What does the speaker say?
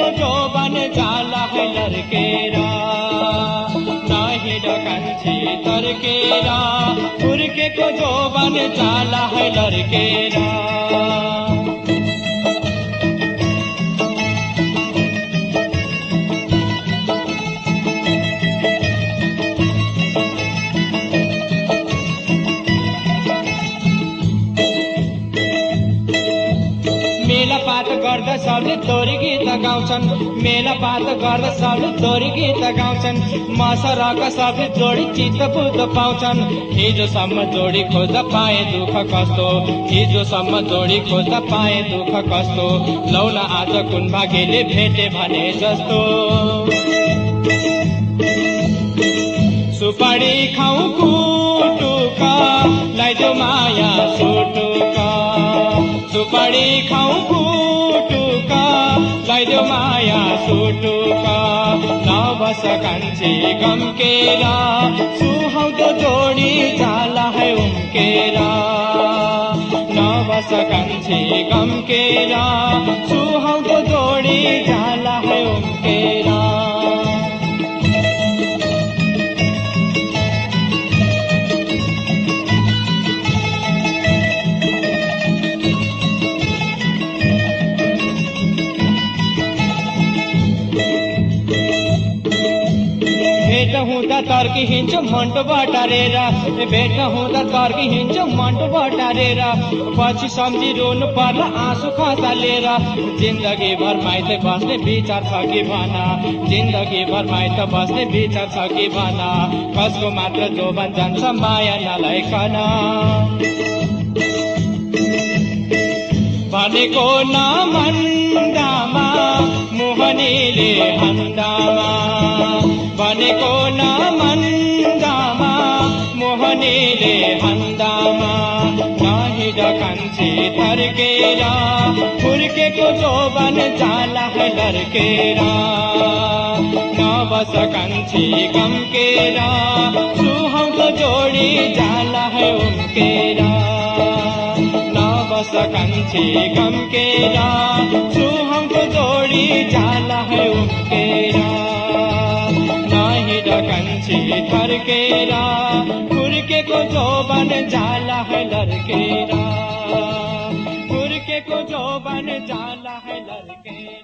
फुर्केको जोबन जाला है लर्केर नहिड कान्छी तर्केर फुर्केको जोबन जाला है लर्केर गर्दा सबले तोरी गीत गाउँछन्। मेलापात गर्दा सबले तोरी गीत गाउँछन्। मसरका सबले जोडी चित्त बुझ पाउँछन्। हिजोसम्म जोडी खोज्दा पाए दुःख कस्तो? हिजोसम्म जोडी खोज्दा पाए दुःख कस्तो? लौन आज कुन भाग्यले भेटे भने जस्तो? सुपारी खाउ कुटुका लाइजो माया सुटुका। सुपारी खाउ लाइजो माया सुटुका नबस कान्छी गम्केरा सुहाउँदो जोडी जाला है उम्केरा। नबस कान्छी गम्केरा हुँदा तर्की हिँड्छु मन्टो बटारेर भेट हुँदा तर्की हिँड्छु मन्टो बटारेर पछि सम्झी रुनु पर्ला आँसु खसालेर जिन्दगी भर माइत बस्ने विचार छ कि भन? जिन्दगी भर माइत बस्ने विचार छ कि भन? कसको मात्र जोबन जान्छ माया नलाइकन भनेको नमन्दामा मोहनीले हन्दामा। भनेको नमन्दामा मोहनीले हन्दामा नहिड कान्छी थर्केर फुर्केको जोबन जाला लर्केर। नबस कान्छी गम्केर सुहाउँदो जोडी जाला उम्केर। नबस कान्छी गम्केर कान्छी थर्केर फुर्केको जोबन जाला है लर्केर फुर्केको जोबन जाला है लर्केर